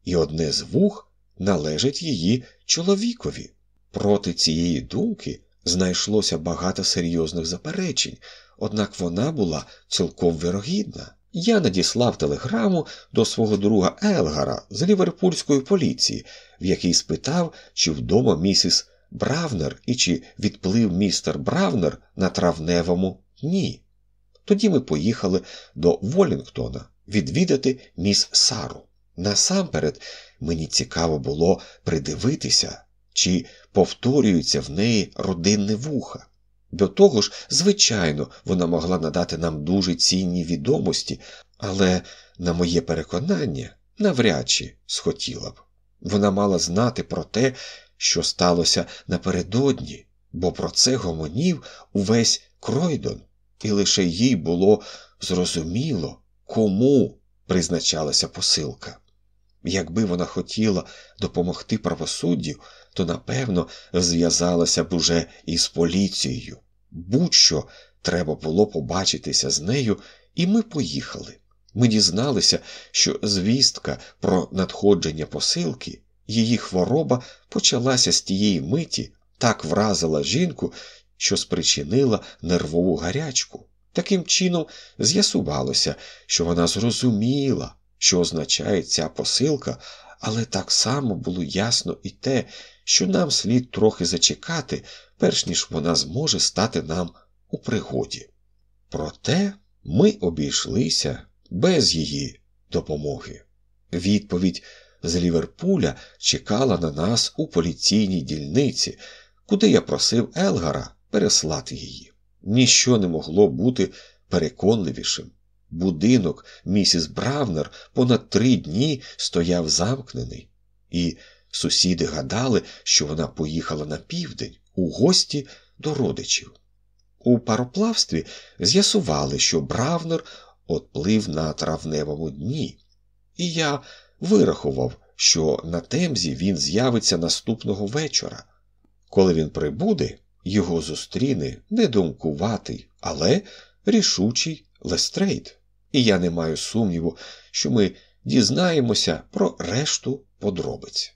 і одне з вух належить її чоловікові. Проти цієї думки Знайшлося багато серйозних заперечень, однак вона була цілком вірогідна. Я надіслав телеграму до свого друга Елгара з ліверпульської поліції, в якій спитав, чи вдома місіс Бравнер і чи відплив містер Бравнер на травневому дні. Тоді ми поїхали до Волінгтона відвідати міс Сару. Насамперед, мені цікаво було придивитися, чи повторюється в неї родинне вуха. До того ж, звичайно, вона могла надати нам дуже цінні відомості, але, на моє переконання, навряд чи схотіла б. Вона мала знати про те, що сталося напередодні, бо про це гомонів увесь Кройдон, і лише їй було зрозуміло, кому призначалася посилка. Якби вона хотіла допомогти правосуддю, то напевно зв'язалася б уже із поліцією. Будь-що треба було побачитися з нею, і ми поїхали. Ми дізналися, що звістка про надходження посилки, її хвороба почалася з тієї миті, так вразила жінку, що спричинила нервову гарячку. Таким чином з'ясувалося, що вона зрозуміла, що означає ця посилка, але так само було ясно і те, що нам слід трохи зачекати, перш ніж вона зможе стати нам у пригоді. Проте ми обійшлися без її допомоги. Відповідь з Ліверпуля чекала на нас у поліційній дільниці, куди я просив Елгара переслати її. Ніщо не могло бути переконливішим. Будинок місіс Бравнер понад три дні стояв замкнений, і сусіди гадали, що вона поїхала на південь у гості до родичів. У пароплавстві з'ясували, що Бравнер отплив на травневому дні, і я вирахував, що на темзі він з'явиться наступного вечора. Коли він прибуде, його зустріне недоумкуватий, але рішучий Лестрейд. І я не маю сумніву, що ми дізнаємося про решту подробиць.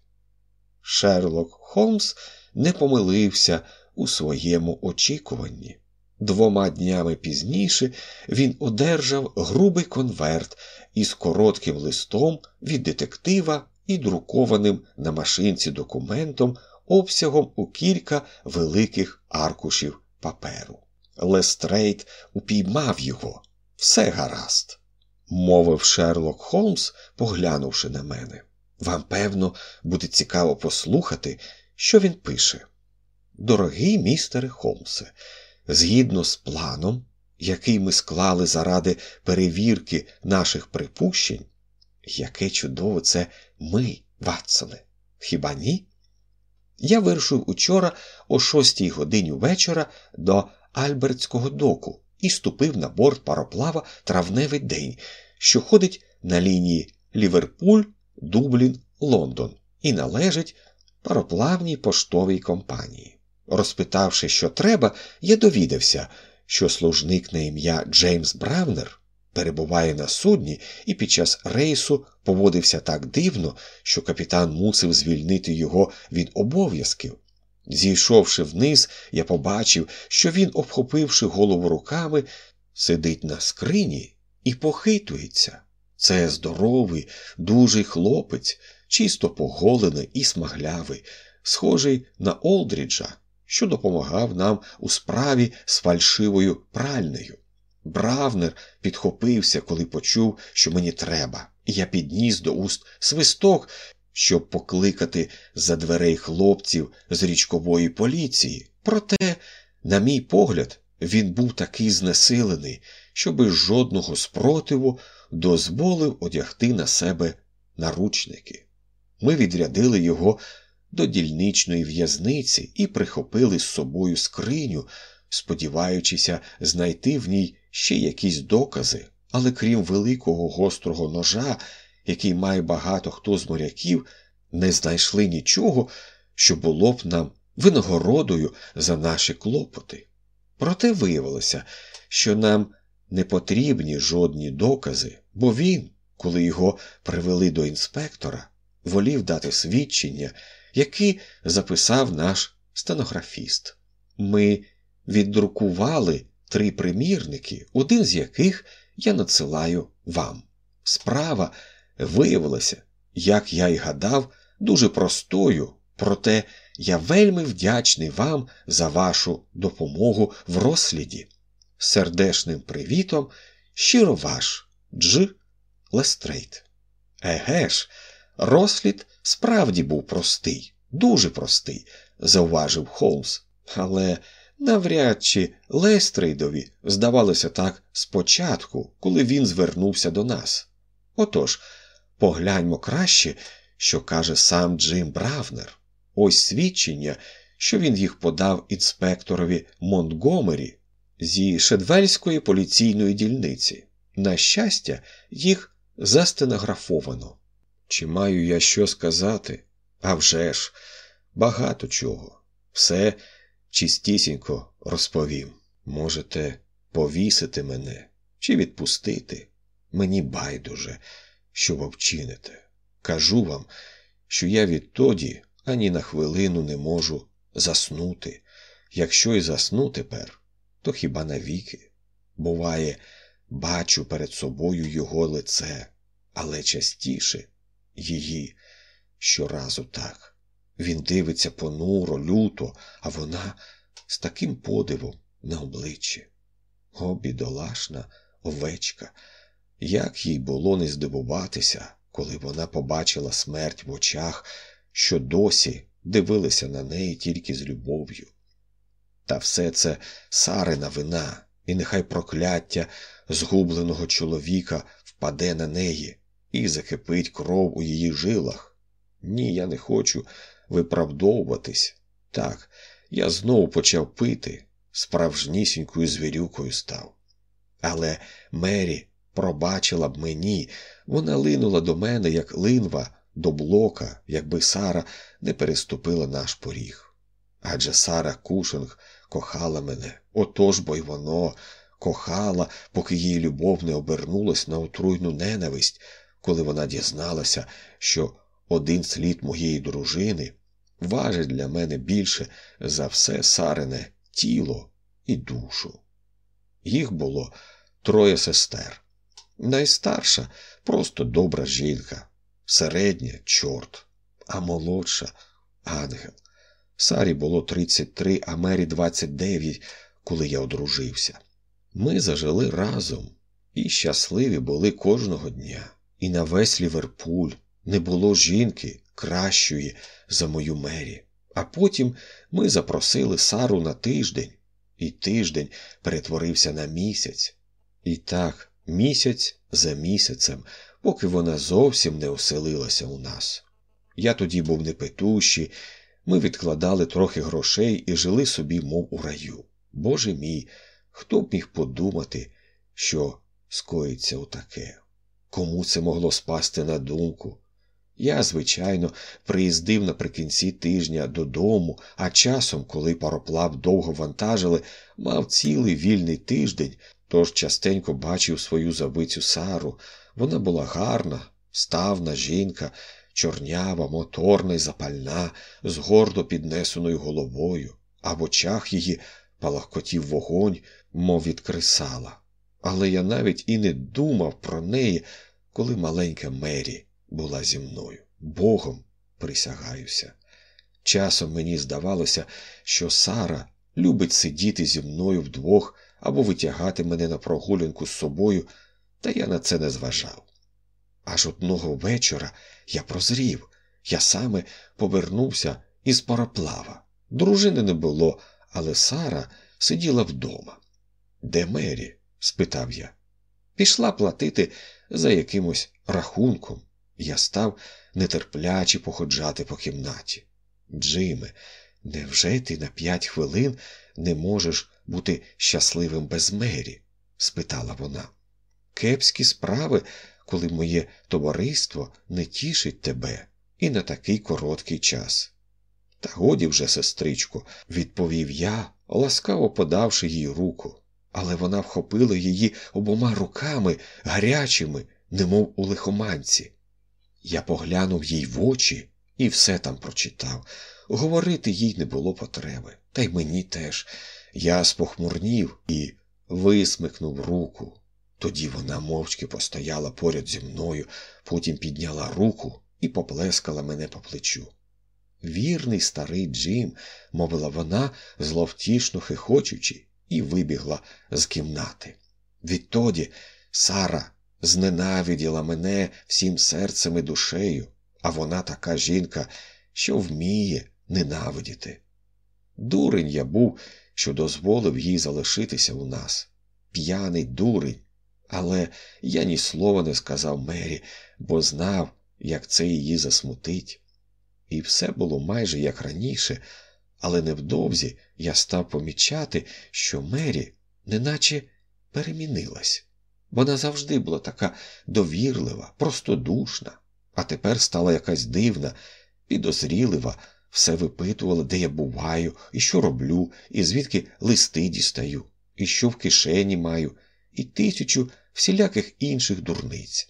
Шерлок Холмс не помилився у своєму очікуванні. Двома днями пізніше він одержав грубий конверт із коротким листом від детектива і друкованим на машинці документом обсягом у кілька великих аркушів паперу. Лестрейд упіймав його. Все гаразд, мовив Шерлок Холмс, поглянувши на мене. Вам, певно, буде цікаво послухати, що він пише. Дорогий містере Холмсе, згідно з планом, який ми склали заради перевірки наших припущень, яке чудово це ми, Ватсоне, хіба ні? Я вирушив учора о шостій годині вечора до Альбертського доку і ступив на борт пароплава травневий день, що ходить на лінії Ліверпуль, Дублін, Лондон і належить пароплавній поштовій компанії. Розпитавши, що треба, я довідався, що служник на ім'я Джеймс Бравнер перебуває на судні і під час рейсу поводився так дивно, що капітан мусив звільнити його від обов'язків. Зійшовши вниз, я побачив, що він, обхопивши голову руками, сидить на скрині і похитується. Це здоровий, дужий хлопець, чисто поголений і смаглявий, схожий на Олдріджа, що допомагав нам у справі з фальшивою пральнею. Бравнер підхопився, коли почув, що мені треба, і я підніс до уст свисток, щоб покликати за дверей хлопців з річкової поліції. Проте, на мій погляд, він був такий знесилений, що без жодного спротиву дозволив одягти на себе наручники. Ми відрядили його до дільничної в'язниці і прихопили з собою скриню, сподіваючися знайти в ній ще якісь докази, але крім великого гострого ножа, який має багато хто з моряків, не знайшли нічого, що було б нам винагородою за наші клопоти. Проте виявилося, що нам не потрібні жодні докази, бо він, коли його привели до інспектора, волів дати свідчення, які записав наш стенографіст. Ми віддрукували три примірники, один з яких я надсилаю вам. Справа виявилася, як я й гадав, дуже простою, проте я вельми вдячний вам за вашу допомогу в розсліді. Сердешним привітом, щиро ваш Дж. Лестрейд. Еге ж, розслід справді був простий, дуже простий, зауважив Холмс. Але навряд чи Лестрейдові здавалося так спочатку, коли він звернувся до нас. Отож, погляньмо краще, що каже сам Джим Бравнер. Ось свідчення, що він їх подав інспекторові Монтгомері зі Шедвельської поліційної дільниці. На щастя, їх застенографовано. Чи маю я що сказати? А вже ж, багато чого. Все чистісінько розповім. Можете повісити мене чи відпустити. Мені байдуже, що ви вчините. Кажу вам, що я відтоді ані на хвилину не можу заснути. Якщо й засну тепер, то хіба навіки. Буває, бачу перед собою його лице, але частіше її щоразу так. Він дивиться понуро, люто, а вона з таким подивом на обличчі. О, бідолашна овечка, як їй було не здивуватися, коли вона побачила смерть в очах, що досі дивилися на неї тільки з любов'ю. Та все це сарина вина, і нехай прокляття згубленого чоловіка впаде на неї і закипить кров у її жилах. Ні, я не хочу виправдовуватись. Так, я знову почав пити, справжнісінькою звірюкою став. Але Мері пробачила б мені, вона линула до мене, як линва, до блока, якби Сара не переступила наш поріг. Адже Сара Кушинг кохала мене, отож бо й воно кохала, поки її любов не обернулась на отруйну ненависть, коли вона дізналася, що один слід моєї дружини важить для мене більше за все сарине тіло і душу. Їх було троє сестер. Найстарша просто добра жінка, середня чорт, а молодша ангел. Сарі було 33, а Мері 29, коли я одружився. Ми зажили разом і щасливі були кожного дня. І на весь Ліверпуль не було жінки кращої за мою Мері. А потім ми запросили Сару на тиждень, і тиждень перетворився на місяць. І так, місяць за місяцем, поки вона зовсім не оселилася у нас. Я тоді був непетущий, ми відкладали трохи грошей і жили собі, мов у раю. Боже мій, хто б міг подумати, що скоїться отаке? Кому це могло спасти на думку? Я, звичайно, приїздив наприкінці тижня додому, а часом, коли пароплав довго вантажили, мав цілий вільний тиждень, тож частенько бачив свою забицю Сару. Вона була гарна, ставна жінка, чорнява, моторна й запальна, з гордо піднесеною головою, а в очах її палахкотів вогонь, мов від кресала. Але я навіть і не думав про неї, коли маленька Мері була зі мною. Богом присягаюся. Часом мені здавалося, що Сара любить сидіти зі мною вдвох або витягати мене на прогулянку з собою, та я на це не зважав. Аж одного вечора я прозрів, я саме повернувся із пароплава. Дружини не було, але Сара сиділа вдома. Де Мері? спитав я. Пішла платити за якимось рахунком. Я став нетерпляче походжати по кімнаті. Джиме, невже ти на п'ять хвилин не можеш бути щасливим без Мері? спитала вона. Кепські справи, коли моє товариство не тішить тебе і на такий короткий час. Та годі вже, сестричко, відповів я, ласкаво подавши їй руку, але вона вхопила її обома руками, гарячими, немов у лихоманці. Я поглянув їй в очі і все там прочитав. говорити їй не було потреби, та й мені теж. Я спохмурнів і висмикнув руку. Тоді вона мовчки постояла поряд зі мною, потім підняла руку і поплескала мене по плечу. Вірний старий Джим, мовила вона, зловтішно хихочучи, і вибігла з кімнати. Відтоді Сара зненавиділа мене всім серцем і душею, а вона така жінка, що вміє ненавидіти. Дурень я був, що дозволив їй залишитися у нас. П'яний дурень. Але я ні слова не сказав Мері, бо знав, як це її засмутить. І все було майже як раніше, але невдовзі я став помічати, що Мері неначе перемінилась. Вона завжди була така довірлива, простодушна, а тепер стала якась дивна, підозрілива, все випитувала, де я буваю, і що роблю, і звідки листи дістаю, і що в кишені маю, і тисячу всіляких інших дурниць.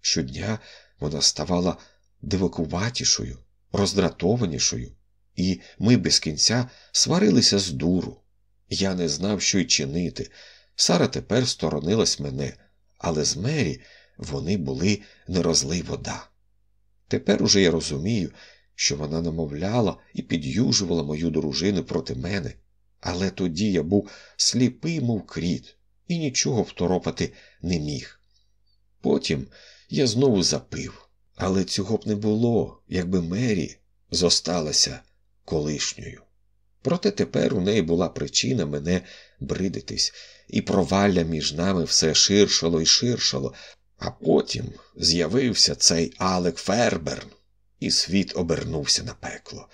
Щодня вона ставала дивакуватішою, роздратованішою, і ми без кінця сварилися з дуру. Я не знав, що й чинити. Сара тепер сторонилась мене, але з Мері вони були не розлий вода. Тепер уже я розумію, що вона намовляла і під'южувала мою дружину проти мене, але тоді я був сліпий, мов кріт, і нічого второпати не міг. Потім я знову запив, але цього б не було, якби Мері зосталася колишньою. Проте тепер у неї була причина мене бридитись, і провалля між нами все ширшало і ширшало, а потім з'явився цей Алек Ферберн, і світ обернувся на пекло.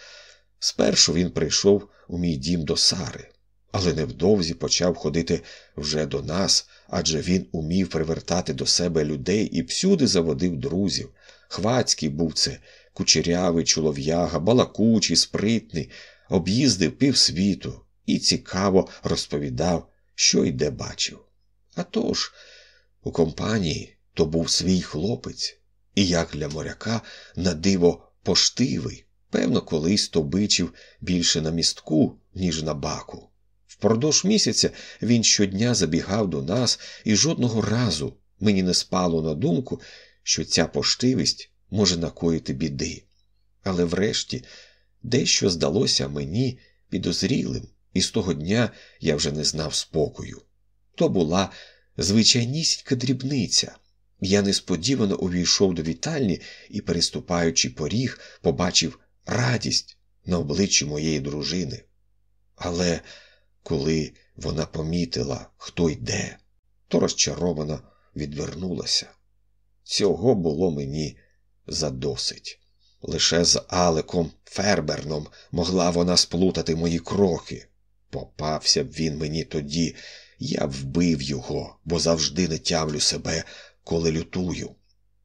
Спершу він прийшов у мій дім до Сари, але невдовзі почав ходити вже до нас, адже він умів привертати до себе людей і всюди заводив друзів. Хвацький був це, кучерявий чолов'яга, балакучий, спритний, об'їздив півсвіту і цікаво розповідав, що й де бачив. А тож, у компанії то був свій хлопець, і як для моряка на диво поштивий, певно, колись то бичив більше на містку, ніж на баку. Впродовж місяця він щодня забігав до нас, і жодного разу мені не спало на думку, що ця поштивість може накоїти біди. Але врешті дещо здалося мені підозрілим, і з того дня я вже не знав спокою. То була звичайнісінька дрібниця. Я несподівано увійшов до вітальні і, переступаючи поріг, побачив радість на обличчі моєї дружини. Але коли вона помітила, хто йде, то розчаровано відвернулася. Цього було мені задосить. Лише з Алеком Ферберном могла вона сплутати мої кроки. Попався б він мені тоді, я вбив його, бо завжди не тямлю себе, коли лютую.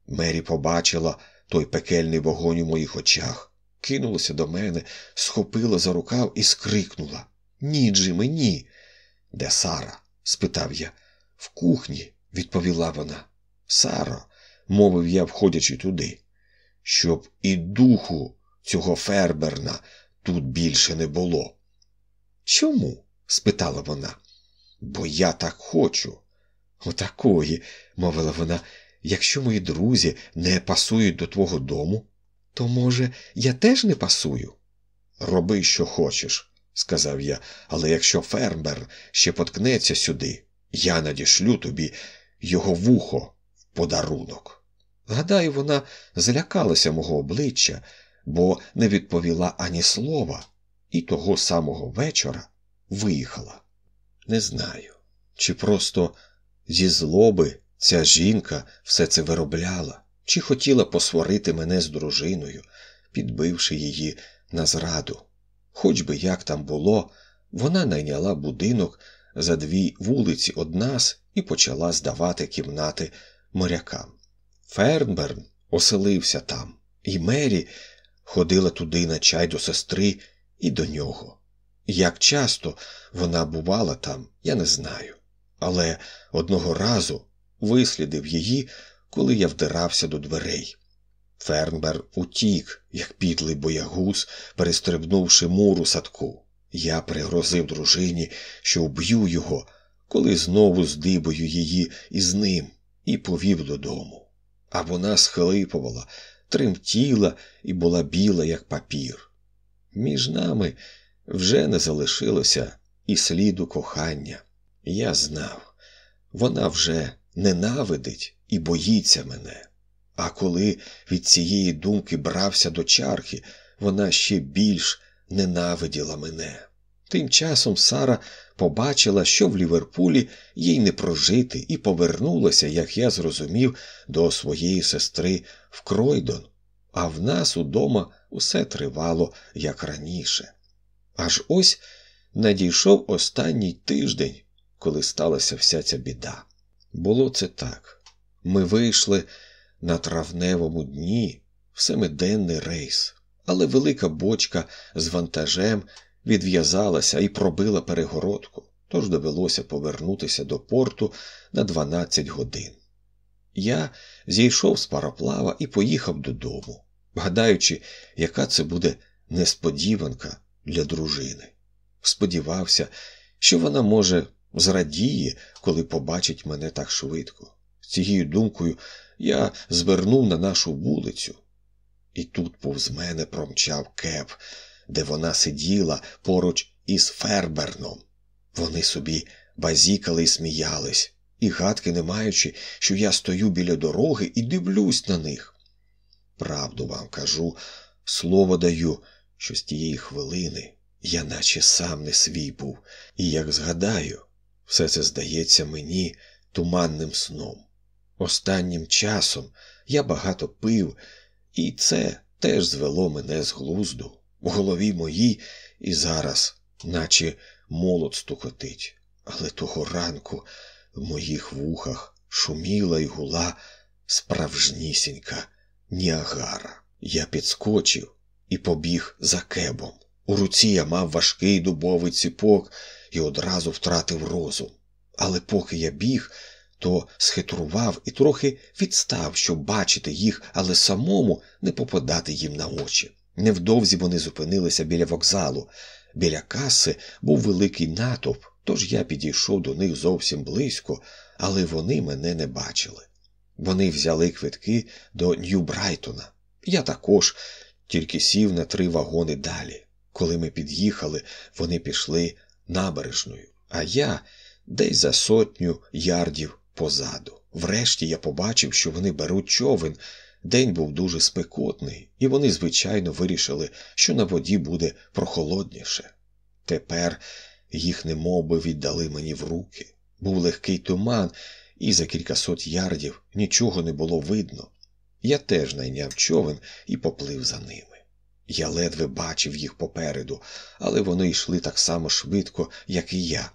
Мері побачила той пекельний вогонь у моїх очах, кинулася до мене, схопила за рукав і скрикнула Ні, Джиме, ні. Де Сара? спитав я. В кухні, відповіла вона. Саро, мовив я, входячи туди, щоб і духу цього Ферберна тут більше не було. Чому? спитала вона. Бо я так хочу. Отакої, мовила вона, якщо мої друзі не пасують до твого дому, то, може, я теж не пасую? Роби, що хочеш, сказав я, але якщо Фербер ще поткнеться сюди, я надішлю тобі його вухо в подарунок. Гадаю, вона злякалася мого обличчя, бо не відповіла ані слова, і того самого вечора виїхала. Не знаю, чи просто зі злоби ця жінка все це виробляла, чи хотіла посварити мене з дружиною, підбивши її на зраду. Хоч би як там було, вона найняла будинок за дві вулиці од нас і почала здавати кімнати морякам. Фернберн оселився там, і Мері ходила туди на чай до сестри і до нього. Як часто вона бувала там, я не знаю, але одного разу вислідив її, коли я вдирався до дверей. Фернбер утік, як підлий боягуз, перестрибнувши муру садку. Я пригрозив дружині, що вб'ю його, коли знову здибою її із ним, і повів додому. А вона схлипувала, тремтіла і була біла, як папір. Між нами вже не залишилося і сліду кохання. Я знав, вона вже ненавидить і боїться мене. А коли від цієї думки брався до чарки, вона ще більш ненавиділа мене. Тим часом Сара побачила, що в Ліверпулі їй не прожити, і повернулася, як я зрозумів, до своєї сестри в Кройдон, а в нас удома усе тривало, як раніше. Аж ось надійшов останній тиждень, коли сталася вся ця біда. Було це так. Ми вийшли на травневому дні в семиденний рейс, але велика бочка з вантажем відв'язалася і пробила перегородку, тож довелося повернутися до порту на 12 годин. Я зійшов з пароплава і поїхав додому, гадаючи, яка це буде несподіванка для дружини. Сподівався, що вона, може, зрадіє, коли побачить мене так швидко. З цією думкою я звернув на нашу вулицю, і тут повз мене промчав кеп, де вона сиділа поруч із Ферберном. Вони собі базікали і сміялись, і гадки не маючи, що я стою біля дороги і дивлюсь на них. Правду вам кажу, слово даю, що з тієї хвилини я наче сам не свій був, і як згадаю, все це здається мені туманним сном. Останнім часом я багато пив, і це теж звело мене з глузду. В голові моїй і зараз, наче молот стукотить, але того ранку в моїх вухах шуміла й гула справжнісінька Ніагара. Я підскочив і побіг за кебом. У руці я мав важкий дубовий ціпок і одразу втратив розум. Але поки я біг, то схитрував і трохи відстав, щоб бачити їх, але самому не попадати їм на очі. Невдовзі вони зупинилися біля вокзалу. Біля каси був великий натовп, тож я підійшов до них зовсім близько, але вони мене не бачили. Вони взяли квитки до Нью-Брайтона. Я також тільки сів на три вагони далі. Коли ми під'їхали, вони пішли набережною, а я десь за сотню ярдів позаду. Врешті я побачив, що вони беруть човен. День був дуже спекотний, і вони, звичайно, вирішили, що на воді буде прохолодніше. Тепер їх немовби віддали мені в руки. Був легкий туман, і за кількасот ярдів нічого не було видно. Я теж найняв човен і поплив за ними. Я ледве бачив їх попереду, але вони йшли так само швидко, як і я,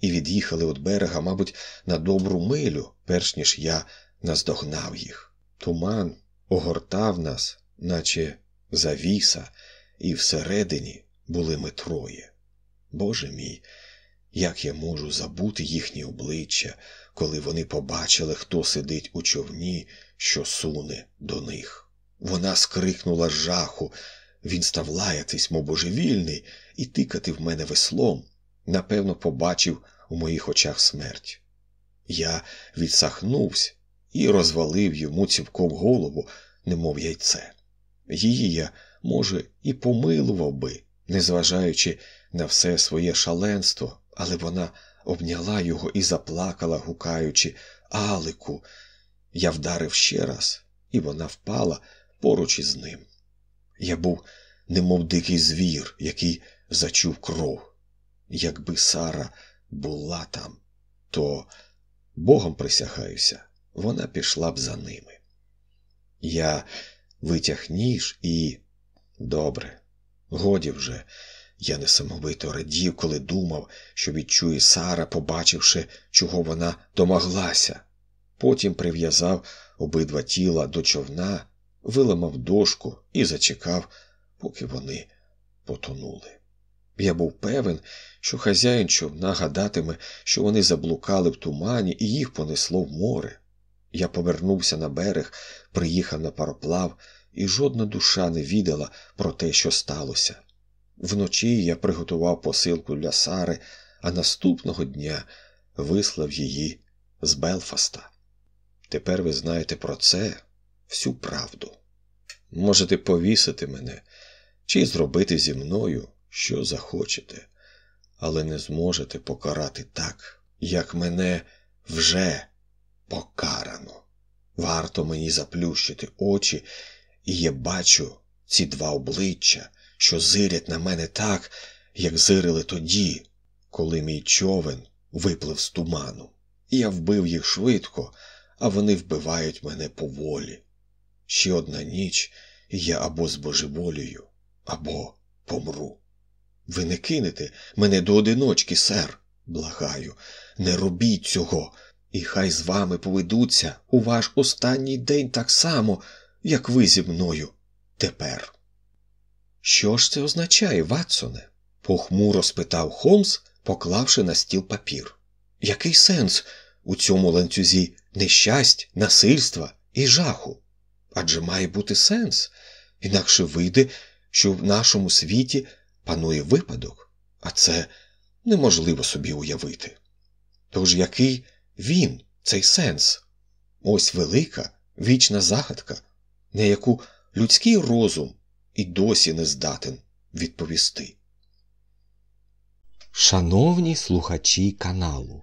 і від'їхали від берега, мабуть, на добру милю, перш ніж я наздогнав їх. Туман огортав нас, наче завіса, і всередині були ми троє. Боже мій, як я можу забути їхні обличчя, коли вони побачили, хто сидить у човні, що суне до них. Вона скрикнула жаху, він став лаятись, мов божевільний, і тикати в мене веслом. Напевно, побачив у моїх очах смерть. Я відсахнувся і розвалив йому цівком голову, немов яйце. Її я, може, і помилував би, незважаючи на все своє шаленство, але вона обняла його і заплакала, гукаючи Алику. Я вдарив ще раз, і вона впала поруч із ним. Я був, немов дикий звір, який зачув кров. Якби Сара була там, то, богом присягаюся, вона пішла б за ними. Я витяг ніж і. Добре, годі вже. Я несамовито радів, коли думав, що відчує Сара, побачивши, чого вона домоглася. Потім прив'язав обидва тіла до човна, виламав дошку і зачекав, поки вони потонули. Я був певен, що хазяїн човна гадатиме, що вони заблукали в тумані і їх понесло в море. Я повернувся на берег, приїхав на пароплав, і жодна душа не відала про те, що сталося. Вночі я приготував посилку для Сари, а наступного дня вислав її з Белфаста. Тепер ви знаєте про це всю правду. Можете повісити мене чи зробити зі мною, що захочете, але не зможете покарати так, як мене вже покарано. Варто мені заплющити очі, і я бачу ці два обличчя, що зирять на мене так, як зирили тоді, коли мій човен виплив з туману. Я вбив їх швидко, а вони вбивають мене поволі. Ще одна ніч, і я або збожеволію, або помру. Ви не кинете мене до одиночки, сер, благаю, не робіть цього, і хай з вами поведуться у ваш останній день так само, як ви зі мною тепер. Що ж це означає, Ватсоне? похмуро спитав Холмс, поклавши на стіл папір. Який сенс у цьому ланцюзі нещасть, насильства і жаху? Адже має бути сенс, інакше вийде, що в нашому світі панує випадок, а це неможливо собі уявити. Тож який він, цей сенс? Ось велика вічна загадка, на яку людський розум і досі не здатен відповісти. Шановні слухачі каналу,